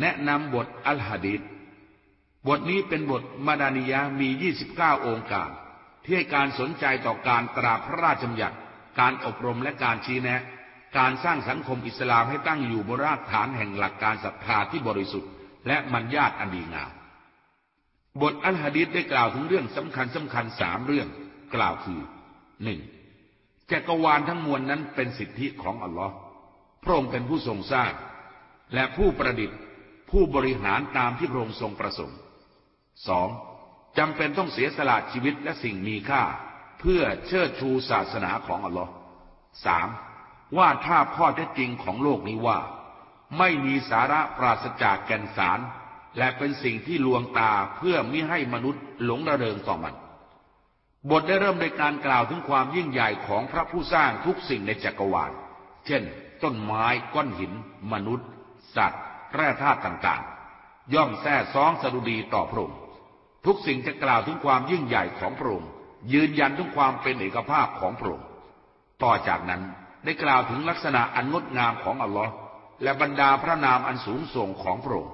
แนะนำบทอัลฮะดีษบทนี้เป็นบทมาดานิยามี 29 องค์การ ที่ให้การสนใจต่อการตราพระราชบัญญัติ การอบรมและการชี้แนะ การสร้างสังคมอิสลามให้ตั้งอยู่บนรากฐานแห่งหลักการศรัทธาที่บริสุทธิ์ และมัญญาตอันดีงาม บทอัลฮะดีษได้กล่าวถึงเรื่องสำคัญสำคัญสามเรื่อง กล่าวคือหนึ่งจักรวาลทั้งมวลนั้นเป็นสิทธิของอัลลอฮ์พระองค์เป็นผู้ทรงสร้าง และผู้ประดิษฐ์ ผู้บริหารตามที่พระองค์ทรงประสงค์สองจำเป็นต้องเสียสละชีวิตและสิ่งมีค่า เพื่อเชิดชูศาสนาของอัลลอฮ์สามวาดภาพข้อเท็จจริงของโลกนี้ว่า ไม่มีสาระปราศจากแก่นสาร และเป็นสิ่งที่ลวงตาเพื่อมิให้มนุษย์หลงระเริงต่อมัน บทได้เริ่มในการกล่าวถึงความยิ่งใหญ่ของพระผู้สร้างทุกสิ่งในจักรวาล เช่น ต้นไม้ก้อนหิน มนุษย์ สัตว์ แร่ธาตุต่างๆ ย่อมแท้ซ้องสดุดีต่อพระองค์ทุกสิ่งจะกล่าวถึงความยิ่งใหญ่ของพระองค์ยืนยันถึงความเป็นเอกภาพของพระองค์ต่อจากนั้นได้กล่าวถึงลักษณะอันงดงามของอัลลอฮ์และบรรดาพระนามอันสูงส่งของพระองค์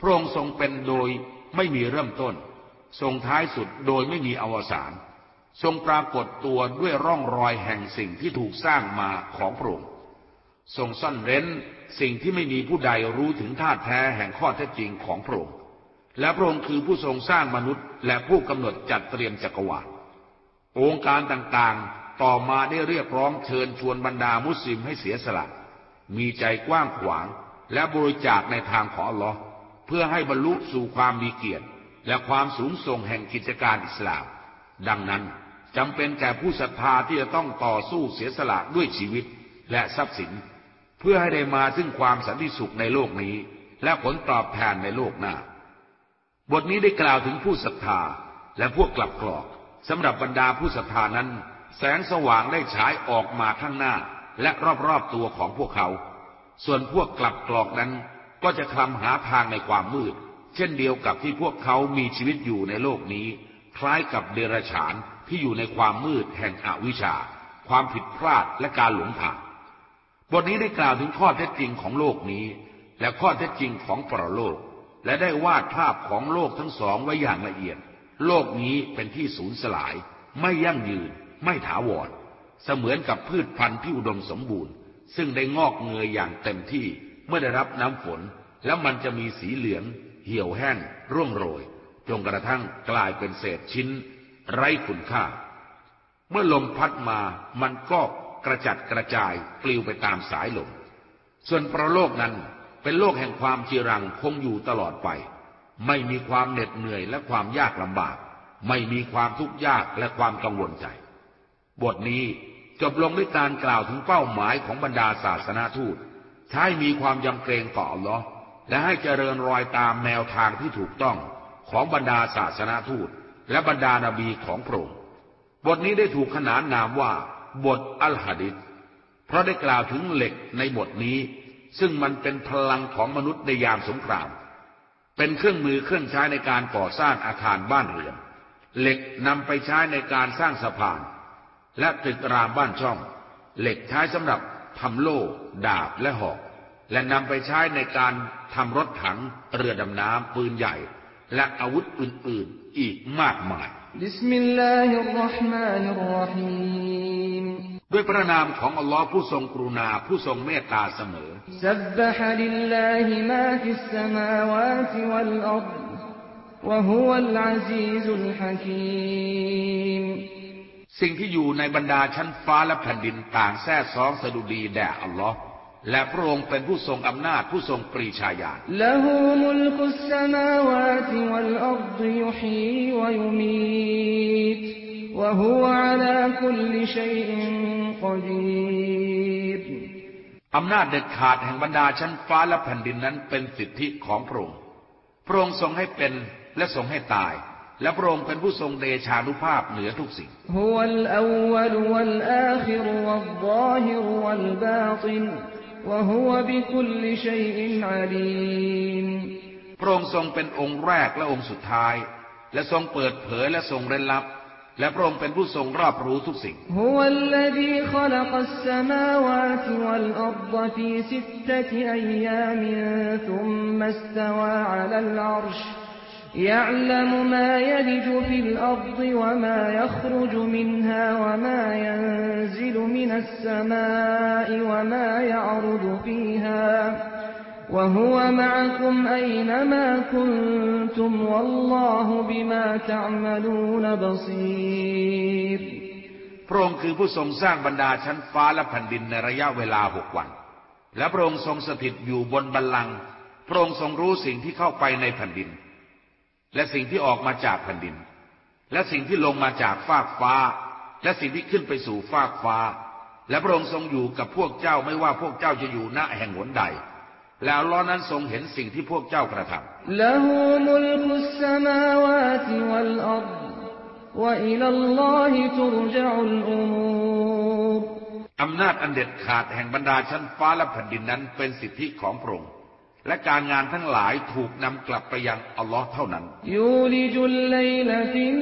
พระองค์ทรงเป็นโดยไม่มีเริ่มต้น ทรงท้ายสุดโดยไม่มีอวสานทรงปรากฏตัวด้วยร่องรอยแห่งสิ่งที่ถูกสร้างมาของพระองค์ทรงซ่อนเร้น สิ่งที่ไม่มีผู้ใดรู้ถึงท่าแท้แห่งข้อเท็จจริงของพระองค์ และพระองค์คือผู้ทรงสร้างมนุษย์ และผู้กำหนดจัดเตรียมจักรวาล องค์การต่างๆ ต่อมาได้เรียกร้องเชิญชวนบรรดามุสลิมให้เสียสละ มีใจกว้างขวาง และบริจาคในทางของอัลลอฮ์เพื่อให้บรรลุสู่ความมีเกียรติ และความสูงส่งแห่งกิจการอิสลาม ดังนั้นจำเป็นแก่ผู้ศรัทธาที่จะต้องต่อสู้เสียสละด้วยชีวิตและทรัพย์สิน เพื่อให้ได้มาซึ่งความสันติสุขในโลกนี้ และผลตอบแทนในโลกหน้า บทนี้ได้กล่าวถึงผู้ศรัทธาและพวกกลับกรอกสำหรับบรรดาผู้ศรัทธานั้น แสงสว่างได้ฉายออกมาข้างหน้า และรอบๆตัวของพวกเขา ส่วนพวกกลับกรอกนั้น ก็จะคลำหาทางในความมืด เช่นเดียวกับที่พวกเขามีชีวิตอยู่ในโลกนี้ คล้ายกับเดรัจฉานที่อยู่ในความมืดแห่งอวิชชา ความผิดพลาดและการหลงทาง บทนี้ได้กล่าวถึงข้อเท็จจริงของโลกนี้ และข้อเท็จจริงของปรโลก และได้วาดภาพของโลกทั้งสองไว้อย่างละเอียด โลกนี้เป็นที่สูญสลาย ไม่ยั่งยืน ไม่ถาวร เสมือนกับพืชพันธุ์ที่อุดมสมบูรณ์ ซึ่งได้งอกเงยอย่างเต็มที่เมื่อได้รับน้ำฝน แล้วมันจะมีสีเหลือง เหี่ยวแห้ง ร่วงโรย จนกระทั่งกลายเป็นเศษชิ้น ไร้คุณค่า เมื่อลมพัดมามันก็ กระจัดกระจายปลิวไปตามสายลม ส่วนประโลกนั้นเป็นโลกแห่งความจีรังคงอยู่ตลอดไป ไม่มีความเหน็ดเหนื่อยและความยากลำบาก ไม่มีความทุกข์ยากและความกังวลใจ บทนี้จบลงด้วยการกล่าวถึงเป้าหมายของบรรดาศาสนาทูตใช้มีความยำเกรงต่ออัลลอฮ์และให้เจริญรอยตามแนวทางที่ถูกต้องของบรรดาศาสนาทูต และบรรดานาบีของพระองค์บทนี้ได้ถูกขนานนามว่า บทอัลฮะดิษเพราะได้กล่าวถึงเหล็กในบทนี้ ซึ่งมันเป็นพลังของมนุษย์ในยามสงคราม เป็นเครื่องมือเครื่องใช้ในการก่อสร้างอาคารบ้านเรือน เหล็กนำไปใช้ในการสร้างสะพาน และตึกรามบ้านช่อง เหล็กใช้สำหรับทำโล่ ดาบและหอก และนำไปใช้ในการทำรถถัง เรือดำน้ำปืนใหญ่ และอาวุธอื่น ๆ อีกมากมายبسم الله الرحمن الرحيم ด้วยพระนามของอัลลอฮ์ผู้ทรงกรุณาผู้ทรงเมตตาเสมอسبح لله ما في السماوات والأرضวะฮุวัลอาซีซุลฮะกีมสิ่งที่อยู่ในบรรดาชั้นฟ้าและแผ่นดินต่างแท้ซองสดุดีแด่อัลลอฮ์และพระองค์เป็นผู้ทรงอำนาจผู้ทรงปรีชาญาณละหูมุลกุสสมาวาติวัลอัรดยุฮีวะยุมีต وهو على كل شيء قدير อำนาจเด็ดขาดแห่งบรรดาชั้นฟ้าและแผ่นดินนั้นเป็นสิทธิของพระองค์ พระองค์ทรงให้เป็นและทรงให้ตาย และพระองค์เป็นผู้ทรงเดชานุภาพเหนือทุกสิ่งพระองค์ทรงเป็นองค์แรกและองค์สุดท้าย และทรงเปิดเผยและทรงเร้นลับ และพระองค์เป็นผู้ทรงรอบรู้ทุกสิ่งพ استوى على العرش يعلم ما يلج في الأرض وما يخرج منها وما ينزل من السماء وما يعرض فيها وهو معكم أينما كنتم والله بما تعملون بصير พระองค์คือผู้ทรงสร้างบรรดาชั้นฟ้าและแผ่นดินในระยะเวลาหกวัน และพระองค์ทรงสถิตอยู่บนบัลลังก์พระองค์ทรงรู้สิ่งที่เข้าไปในแผ่นดิน และสิ่งที่ออกมาจากแผ่นดิน และสิ่งที่ลงมาจากฟากฟ้า และสิ่งที่ขึ้นไปสู่ฟากฟ้า และพระองค์ทรงอยู่กับพวกเจ้าไม่ว่าพวกเจ้าจะอยู่ณแห่งหนใด แล้วลอนั้นทรงเห็นสิ่งที่พวกเจ้ากระทำลหูมุลกุสมาวาติวัลอัรวะอิลัลลอฮิตุรจอุลอุมูรอำนาจอันเด็ดขาดแห่งบรรดาชั้นฟ้าและแผ่นดินนั้นเป็นสิทธิของพระองค์และการงานทั้งหลายถูกนำกลับไปยังอัลลอฮ์เท่านั้น ยูริจุลไลลฟิน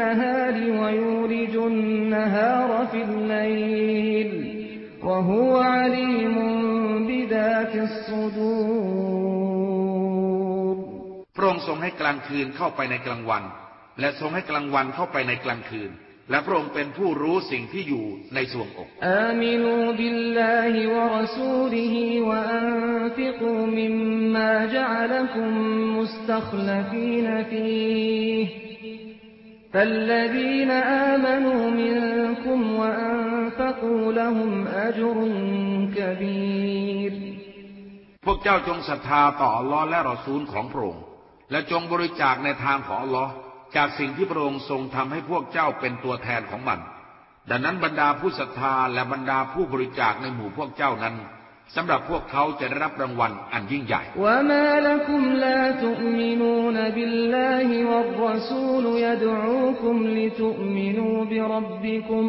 นฮาริวยูริจุนนฮารฟินไลล وهو عليم بذات الصدور พระองค์ทรงให้กลางคืนเข้าไปในกลางวัน และทรงให้กลางวันเข้าไปในกลางคืน และพระองค์เป็นผู้รู้สิ่งที่อยู่ในสวงอก آمنوا بالله ورسوله وأنفقوا مما جعلكم مستخلفين فيه فالذين آمنوا منكم وأنفقوا لهم أجر كبير พวกเจ้าจงศรัทธาต่ออัลลอฮ์และรอซูลของพระองค์และจงบริจาคในทางของอัลลอฮ์จากสิ่งที่พระองค์ทรงทำให้พวกเจ้าเป็นตัวแทนของมัน ดังนั้นบรรดาผู้ศรัทธาและบรรดาผู้บริจาคในหมู่พวกเจ้านั้นสำหรับพวกเขาจะได้รับรางวัลอันยิ่งใหญ่ وما لكم لا تؤمنون بالله والرسول يدعوكم لتؤمنوا بربكم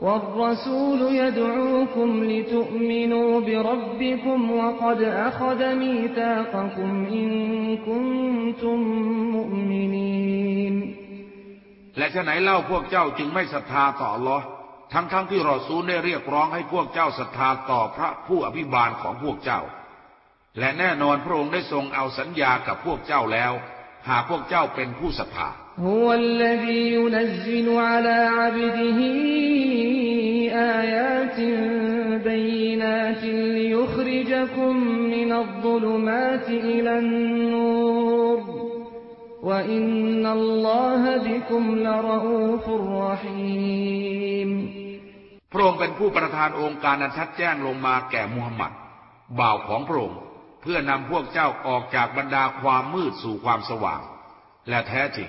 والرسول يدعوكم لتؤمنوا بربكم وقد أخذ ميثاقكم إن كنتم مؤمنين และฉะไหนเล่าพวกเจ้าจึงไม่ศรัทธาต่ออัลลอฮ์ทั้งๆทที่รอซูลได้เรียกร้องให้พวกเจ้าศรัทธาต่อพระผู้อภิบาลของพวกเจ้า และแน่นอนพระองค์ได้ทรงเอาสัญญากับพวกเจ้าแล้ว หากพวกเจ้าเป็นผู้ศรัทธา هو الذي ينزل على عبده آيات بينات ليخرجكم من الظلمات إلى النور وإن الله بكم لرؤوف رحيم พระองค์เป็นผู้ประทานองค์การอันชัดแจ้งลงมาแก่มูฮัมหมัด บ่าวของพระองค์เพื่อนำพวกเจ้าออกจากบรรดาความมืดสู่ความสว่าง และแท้จริง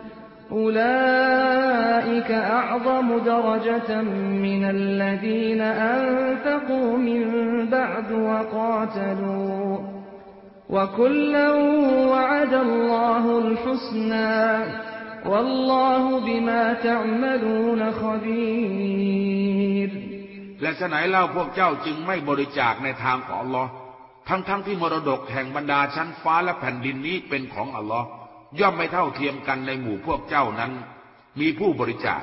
أولئك أعظم درجة من الذين أنفقوا من بعد وقاتلوا وكلا وعد الله الحسنى والله بما تعملون خبير และฉะไหนเล่าพวกเจ้าจึงไม่บริจาคในทางของอัลลอฮ์ทั้งๆทที่มรดกแห่งบรรดาชั้นฟ้าและแผ่นดินนี้เป็นของอัลลอฮ์ ย่อมไม่เท่าเทียมกันในหมู่พวกเจ้านั้น มีผู้บริจาค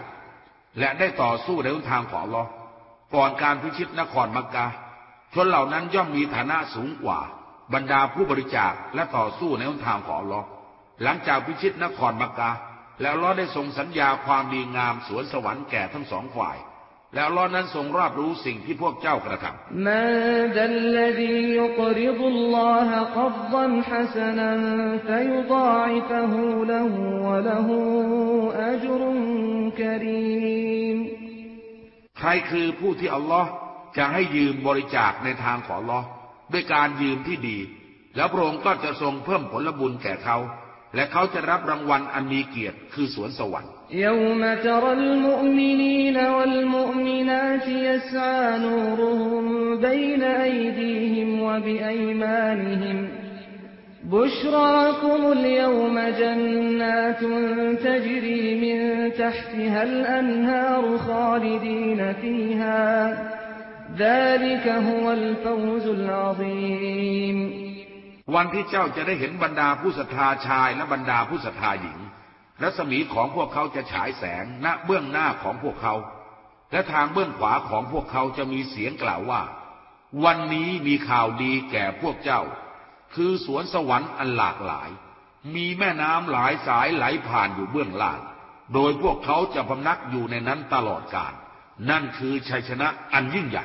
และได้ต่อสู้ในทางของลอก่อนการพิชิตนครมักกะชนเหล่านั้นย่อมมีฐานะสูงกว่า บรรดาผู้บริจาคและต่อสู้ในทางของลอหลังจากพิชิตนครมักกะแล้วลอได้ทรงสัญญาความดีงามสวนสวรรค์แก่ทั้งสองฝ่าย แล้วล้อนั้นทรงรอบรู้สิ่งที่พวกเจ้ากระทำมาดัลลดียุกริดุลลอฮะกับดันฮัสนันฟยุดาอิฟหูละหูวะละหูอัจรุนกรีมใครคือผู้ที่อัลลอฮ์จะให้ยืมบริจาคในทางของอัลลอฮ์ด้วยการยืมที่ดี แล้วพระองค์ก็จะทรงเพิ่มผลบุญแก่เขา และเขาจะรับรางวัลอันมีเกียรติคือสวนสวรรค์ يوم ترى المؤمنين والمؤمنات يسعى نورهم بين أيديهم وبأيمانهم بشراكم اليوم جنات تجري من تحتها الأنهار خالدين فيها ذلك هو الفوز العظيم วันที่เจ้าจะได้เห็นบรรดาผู้ศรัทธาชายและบรรดาผู้ศรัทธาหญิง รัศมีของพวกเขาจะฉายแสงณเบื้องหน้าของพวกเขา และทางเบื้องขวาของพวกเขาจะมีเสียงกล่าวว่า วันนี้มีข่าวดีแก่พวกเจ้า คือสวนสวรรค์อันหลากหลาย มีแม่น้ำหลายสายไหลผ่านอยู่เบื้องล่าง โดยพวกเขาจะพำนักอยู่ในนั้นตลอดกาลนั่นคือชัยชนะอันยิ่งใหญ่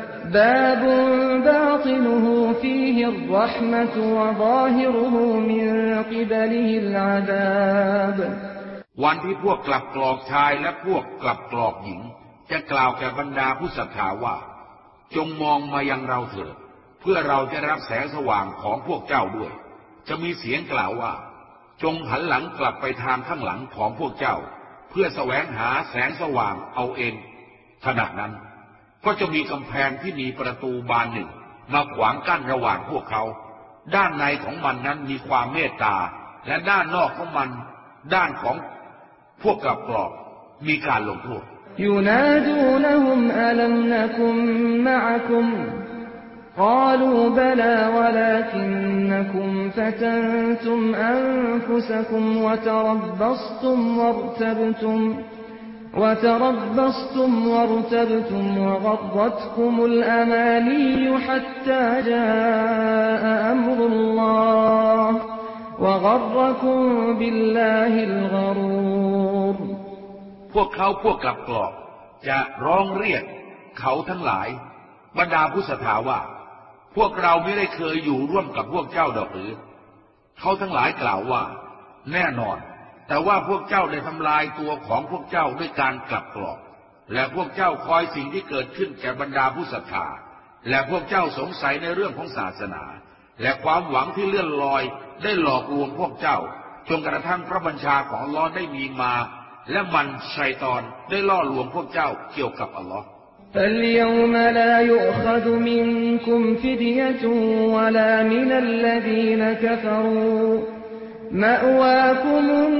باب باطنه فيه الرحمة وظاهره من قبله العذاب วันที่พวกกลับกรอกชายและพวกกลับกรอกหญิง จะกล่าวแก่บรรดาผู้ศรัทธาว่า จงมองมายังเราเถิด เพื่อเราจะรับแสงสว่างของพวกเจ้าด้วย จะมีเสียงกล่าวว่า จงหันหลังกลับไปทางข้างหลังของพวกเจ้า เพื่อแสวงหาแสงสว่างเอาเองขณะนั้น ก็จะมีกำแพงที่มีประตูบานหนึ่ง มาขวางกั้นระหว่างพวกเขา ด้านในของมันนั้นมีความเมตตา และด้านนอกของมัน ด้านของพวกกลับกรอบมีการลงโทษ ينادونهم ألم نكن معكم قالوا بلى ولكنكم فتنتم أنفسكم وتربصتم وارتبتم ก وتربصتم وارتبتم وغرتكم الأماني حتى جاء أمر الله وغركم بالله الغرور พวกเขาพวกกลับกรอกจะร้องเรียก เขาทั้งหลาย บรรดาผู้ศรัทธาว่า พวกเราไม่ได้เคยอยู่ร่วมกับพวกเจ้าดอกหรือ เขาทั้งหลายกล่าวว่า แน่นอน แต่ว่าพวกเจ้าได้ทำลายตัวของพวกเจ้าด้วยการกลับกรอก และพวกเจ้าคอยสิ่งที่เกิดขึ้นแก่บรรดาผู้ศรัทธา และพวกเจ้าสงสัยในเรื่องของศาสนา และความหวังที่เลื่อนลอยได้หลอกลวงพวกเจ้า จนกระทั่งพระบัญชาของอัลลอฮ์ได้มีมา และมันชัยตอนได้ล่อลวงพวกเจ้าเกี่ยวกับอัลลอฮ์ فاليوم لا يؤخذ منكم فدية ولا من الذين كفروا มะวาคุมุน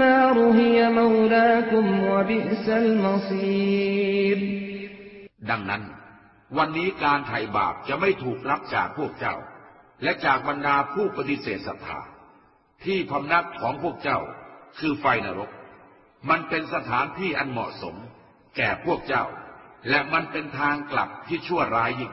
นารุฮิยมูลาคุมวะบิสัดังนั้น วันนี้การไถ่บาปจะไม่ถูกรับจากพวกเจ้า และจากบรรดาผู้ปฏิเสธศรัทธาที่พำนักของพวกเจ้าคือไฟนรก มันเป็นสถานที่อันเหมาะสม แก่พวกเจ้า และมันเป็นทางกลับที่ชั่วร้ายยิ่ง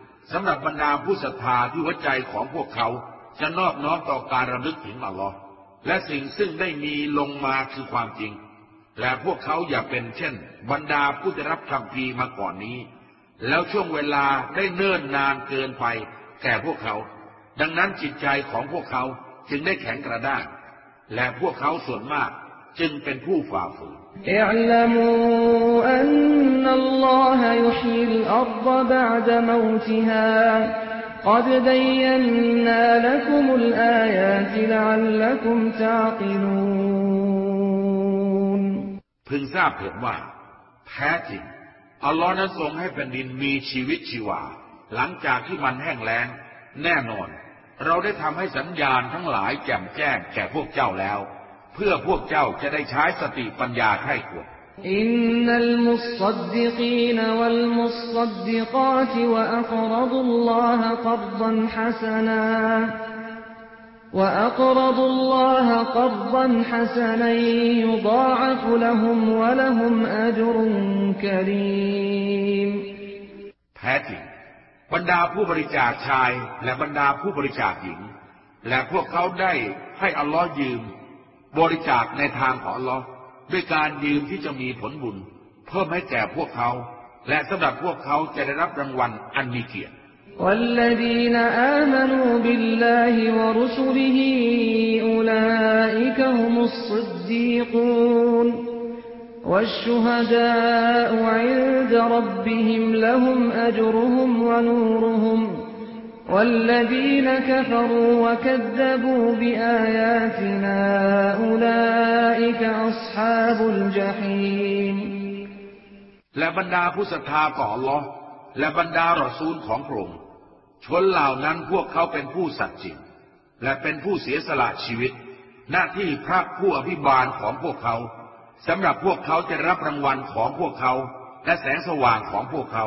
สำหรับบรรดาผู้ศรัทธาที่หัวใจของพวกเขาจะนอบน้อมต่อการระลึกถึงอัลลอฮ์และสิ่งซึ่งได้มีลงมาคือความจริง และพวกเขาอย่าเป็นเช่น บรรดาผู้ได้รับคำพีมาก่อนนี้ แล้วช่วงเวลาได้เนิ่นนานเกินไป แก่พวกเขา ดังนั้นจิตใจของพวกเขาจึงได้แข็งกระด้างและพวกเขาส่วนมาก จึงเป็นผู้ฝ่าฝืนพึงทราบเถิดว่า แท้จริง อัลลอฮ์นั้นทรงให้แผ่นดินมีชีวิตชีวา หลังจากที่มันแห้งแล้ง แน่นอน เราได้ทำให้สัญญาณทั้งหลายแจ่มแจ้งแก่พวกเจ้าแล้ว เพื่อพวกเจ้าจะได้ใช้สติปัญญาให้ควรอินนัลมุสดดิกีนวัลมุสดดิกาตวะอักรดุลลอฮะกัรดันฮัสนา وأقرضوا الله قرضا حسنا يضاعف لهم ولهم أجر كريم แท้จริงบรรดาผู้บริจาคชายและบรรดาผู้บริจาคหญิง และพวกเขาได้ให้อัลลอฮ์ยืม บริจาคในทางของอัลลอฮ์ด้วยการยืมที่จะมีผลบุญ เพิ่มให้แก่พวกเขา และสำหรับพวกเขาจะได้รับรางวัลอันมีเกียรติ والذين آمنوا بالله ورسله أولئك هم الصديقون والشهداء عند ربهم لهم أجرهم ونورهم والذين كفروا وكذبوا بآياتنا أولئك أصحاب الجحيم และบรรดาผู้ศรัทธาต่ออัลลอฮ์และบรรดารอซูลของพระองค์ชนเหล่านั้นพวกเขาเป็นผู้สัตย์จริง และเป็นผู้เสียสละชีวิต หน้าที่พระผู้อภิบาลของพวกเขาสำหรับพวกเขาจะรับรางวัลของพวกเขา และแสงสว่างของพวกเขา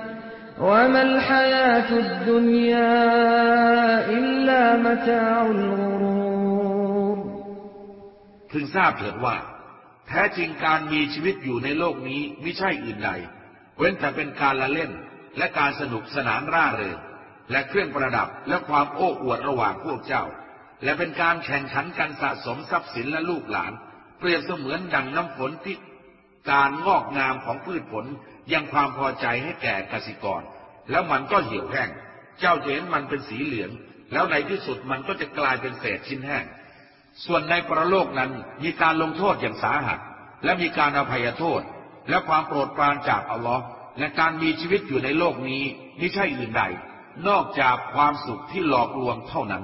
وما الحياة الدنيا إلا متاع الغرور พึงทราบเถิดว่า แท้จริงการมีชีวิตอยู่ในโลกนี้ไม่ใช่อื่นใด เว้นแต่เป็นการละเล่นและการสนุกสนานร่าเริงและเครื่องประดับและความโอ้อวดระหว่างพวกเจ้า และเป็นการแข่งขันกันสะสมทรัพย์สินและลูกหลาน เปรียบเสมือนดังน้ำฝนที่การงอกงามของพืชผล ยังความพอใจให้แก่กสิกร แล้วมันก็เหี่ยวแห้ง เจ้าจะเห็นมันเป็นสีเหลือง แล้วในที่สุดมันก็จะกลายเป็นเศษชิ้นแห้ง ส่วนในประโลกนั้นมีการลงโทษอย่างสาหัส และมีการอภัยโทษ และความโปรดปรานจากอัลลอฮ์และการมีชีวิตอยู่ในโลกนี้ไม่ใช่อื่นใด นอกจากความสุขที่หลอกลวงเท่านั้น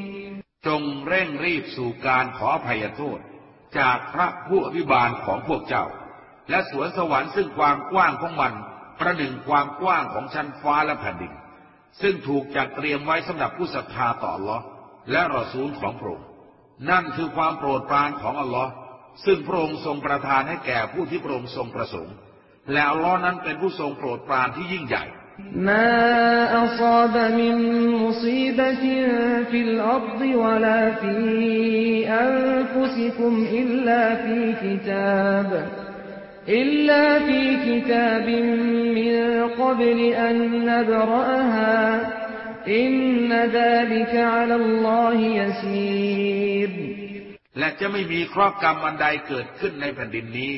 จงเร่งรีบสู่การขออภัยโทษ จากพระผู้อภิบาลของพวกเจ้า และสวนสวรรค์ซึ่งความกว้างของมัน ประหนึ่งความกว้างของชั้นฟ้าและแผ่นดิน ซึ่งถูกจัดเตรียมไว้สำหรับผู้ศรัทธาต่ออัลลอฮ์และรอซูลของพระองค์นั่นคือความโปรดปรานของอัลลอฮ์ซึ่งพระองค์ทรงประทานให้แก่ผู้ที่พระองค์ทรงประสงค์ และอัลลอฮ์นั้นเป็นผู้ทรงโปรดปรานที่ยิ่งใหญ่ ما أصاب من مصيبة في الأرض ولا في أنفسكم إلا في كتاب إلا في كتاب من قبل أن نبرأها إن ذلك على الله يسير และจะไม่มีครอบกรรมอันใดเกิดขึ้นในแผ่นดินนี้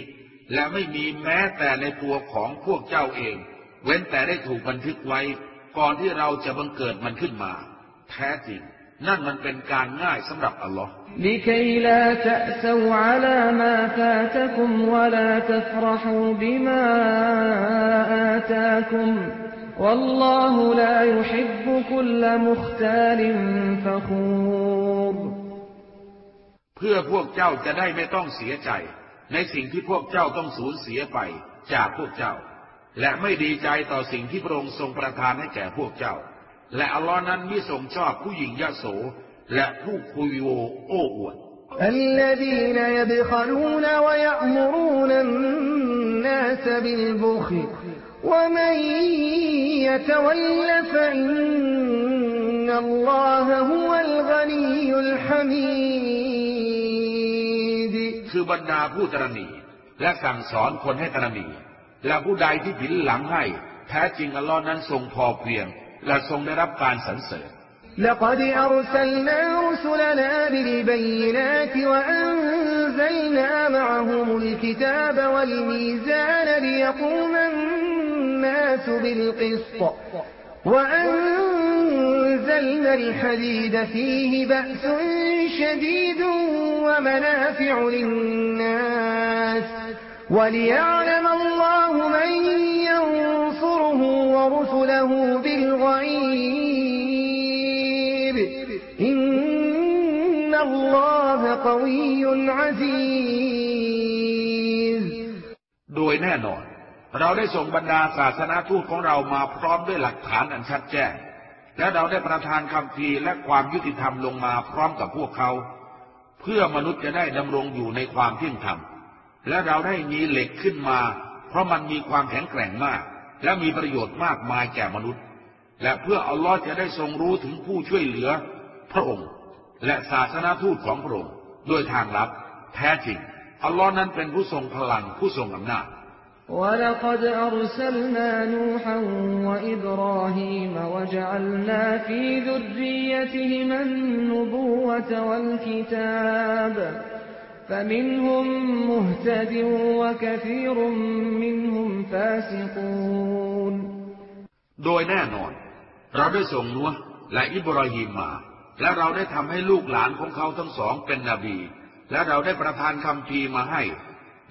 และไม่มีแม้แต่ในตัวของพวกเจ้าเอง เว้นแต่ได้ถูกบันทึกไว้ ก่อนที่เราจะบังเกิดมันขึ้นมา แท้จริง นั่นมันเป็นการง่ายสำหรับอัลลอฮ์เพื่อพวกเจ้าจะได้ไม่ต้องเสียใจ ในสิ่งที่พวกเจ้าต้องสูญเสียไปจากพวกเจ้า และไม่ดีใจต่อสิ่งที่พระองค์ทรงประทานให้แก่พวกเจ้า และอัลลอฮ์นั้นมิทรงชอบผู้หญิงยโส และผู้คุยโวโอ้อวด الذين يبخلون ويأمرون الناس بالبخل ومن يتول فإن الله هو الغني الحميد คือบรรดาผู้ตรณีและสั่งสอนคนให้ตรณี และผู้ใดที่ผินหลังให้ แท้จริงอัลลอฮ์นั้นทรงพอเพียง และทรงได้รับการสรรเสริญ لقد أرسلنا رسلنا بالبينات وأنزلنا معهم الكتاب والميزان ليقوم الناس بالقسط وأنزلنا الحديد فيه بأس شديد ومنافع للناس وليعلم الله من ينصره ورسله بالغيب إن الله قوي عزيز โดยแน่นอน เราได้ส่งบรรดาศาสนาทูตของเรามาพร้อมด้วยหลักฐานอันชัดแจ้ง และเราได้ประทานคำพีร์และความยุติธรรมลงมาพร้อมกับพวกเขา เพื่อมนุษย์จะได้ดำรงอยู่ในความเที่ยงธรรม และเราได้มีเหล็กขึ้นมา เพราะมันมีความแข็งแกร่งมาก และมีประโยชน์มากมายแก่มนุษย์ และเพื่ออัลลอฮ์จะได้ทรงรู้ถึงผู้ช่วยเหลือ พระองค์ และศาสนาทูตของพระองค์โดยทางลับ แท้จริงอัลลอฮ์นั้นเป็นผู้ทรงพลังผู้ทรงอำนาจ ولقد أرسلنا نوحا وإبراهيم وجعلنا في ذريتهما النبوة والكتاب فمنهم مهتد وكثير منهم فاسقون โดยแน่นอน เราได้ส่งนัวห์และอิบราฮิมมา และเราได้ทำให้ลูกหลานของเขาทั้งสองเป็นนบี และเราได้ประทานคำพีร์มาให้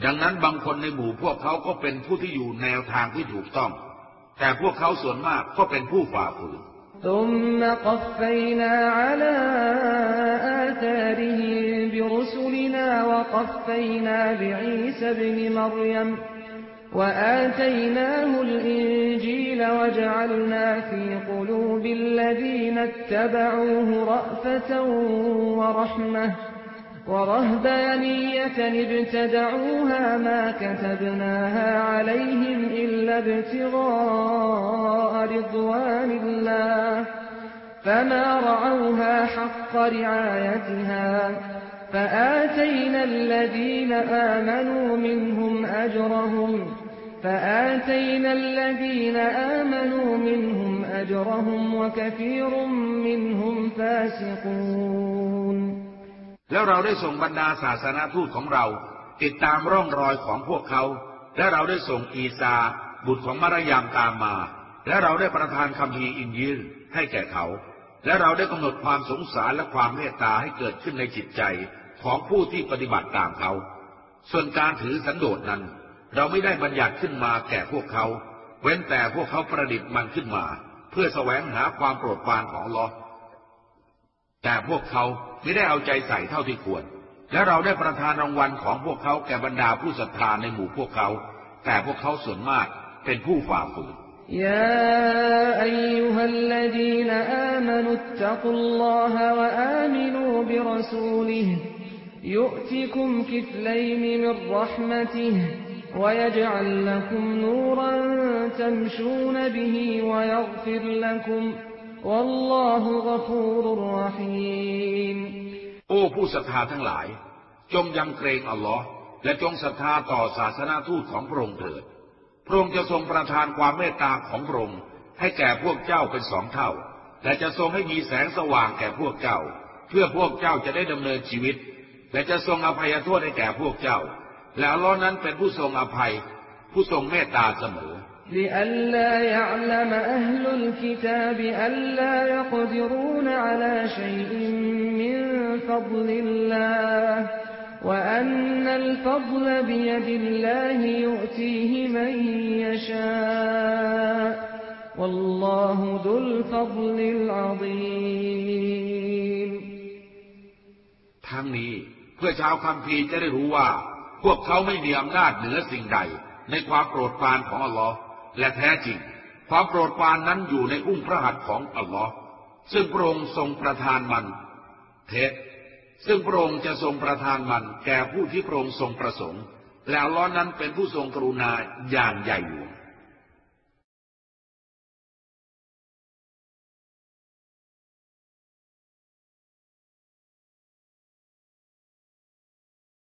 ดังนั้นบางคนในหมู่พวกเขาก็เป็นผู้ที่อยู่แนวทางที่ถูกต้อง แต่พวกเขาส่วนมากก็เป็นผู้ฝ่าฝืน ثم قفينا على آثارهم برسلنا وقفينا بعيسى ابن مريم وآتيناه الإنجيل وجعلنا في قلوب الذين اتبعوه رأفة ورحمة ورهبانية ابتدعوها ما كتبناها عليهم إلا ابتغاء رضوان الله فما رعوها حق رعايتها فآتينا الذين آمنوا منهم أجرهم فآتينا الذين آمنوا منهم أجرهم وكثير منهم فاسقون แล้วเราได้ส่งบรรดาศาสนาทูตของเรา ติดตามร่องรอยของพวกเขา และเราได้ส่งอีซา บุตรของมารยามตามมา และเราได้ประทานคำพีร์อินยิลให้แก่เขา และเราได้กำหนดความสงสารและความเมตตาให้เกิดขึ้นในจิตใจ ของผู้ที่ปฏิบัติตามเขา ส่วนการถือสันโดษนั้น เราไม่ได้บัญญัติขึ้นมาแก่พวกเขา เว้นแต่พวกเขาประดิษฐ์มันขึ้นมา เพื่อแสวงหาความโปรดปรานของอัลลอฮ์แต่พวกเขาไม่ได้เอาใจใส่เท่าที่ควร และเราได้ประทานรางวัลของพวกเขาแก่บรรดาผู้ศรัทธาในหมู่พวกเขา แต่พวกเขาส่วนมากเป็นผู้ฝ่าฝืน يا أيها الذين آمنوا اتقوا الله وآمنوا برسوله يؤتكم كفلين من رحمته ويجعل لكم نورا تمشون به ويغفر لكم والله غفور رحيم โอ้ผู้ศรัทธาทั้งหลาย จงยำเกรงอัลลอฮ์และจงศรัทธาต่อศาสนาทูตของพระองค์เถิด พระองค์จะทรงประทานความเมตตาของพระองค์ให้แก่พวกเจ้าเป็นสองเท่า และจะทรงให้มีแสงสว่างแก่พวกเจ้า เพื่อพวกเจ้าจะได้ดำเนินชีวิต และจะทรงอภัยโทษให้แก่พวกเจ้า และอัลลอฮ์นั้นเป็นผู้ทรงอภัย ผู้ทรงเมตตาเสมอ لئلا يعلم أهل الكتاب ألا يقدرون على شيء من فضل الله وأن الفضل بيد الله يؤتيه من يشاء والله ذو الفضل العظيم ทั้งนี้เ พื่อชาวคัมภีจะได้รู้ว่า พวกเขาไม่มีอำนาจเหนือสิ่งใด ในความโปรดปรานของอัลลอฮ์และแท้จริง ความโปรดปรานนั้นอยู่ในอุ้งพระหัตถ์ของอัลลอฮ์ซึ่งพระองค์ทรงประทานมัน เท็จซึ่งพระองค์จะทรงประทานมัน แก่ผู้ที่พระองค์ทรงประสงค์ แล้วล้อนั้นเป็นผู้ทรงกรุณาอย่างใหญ่หลวง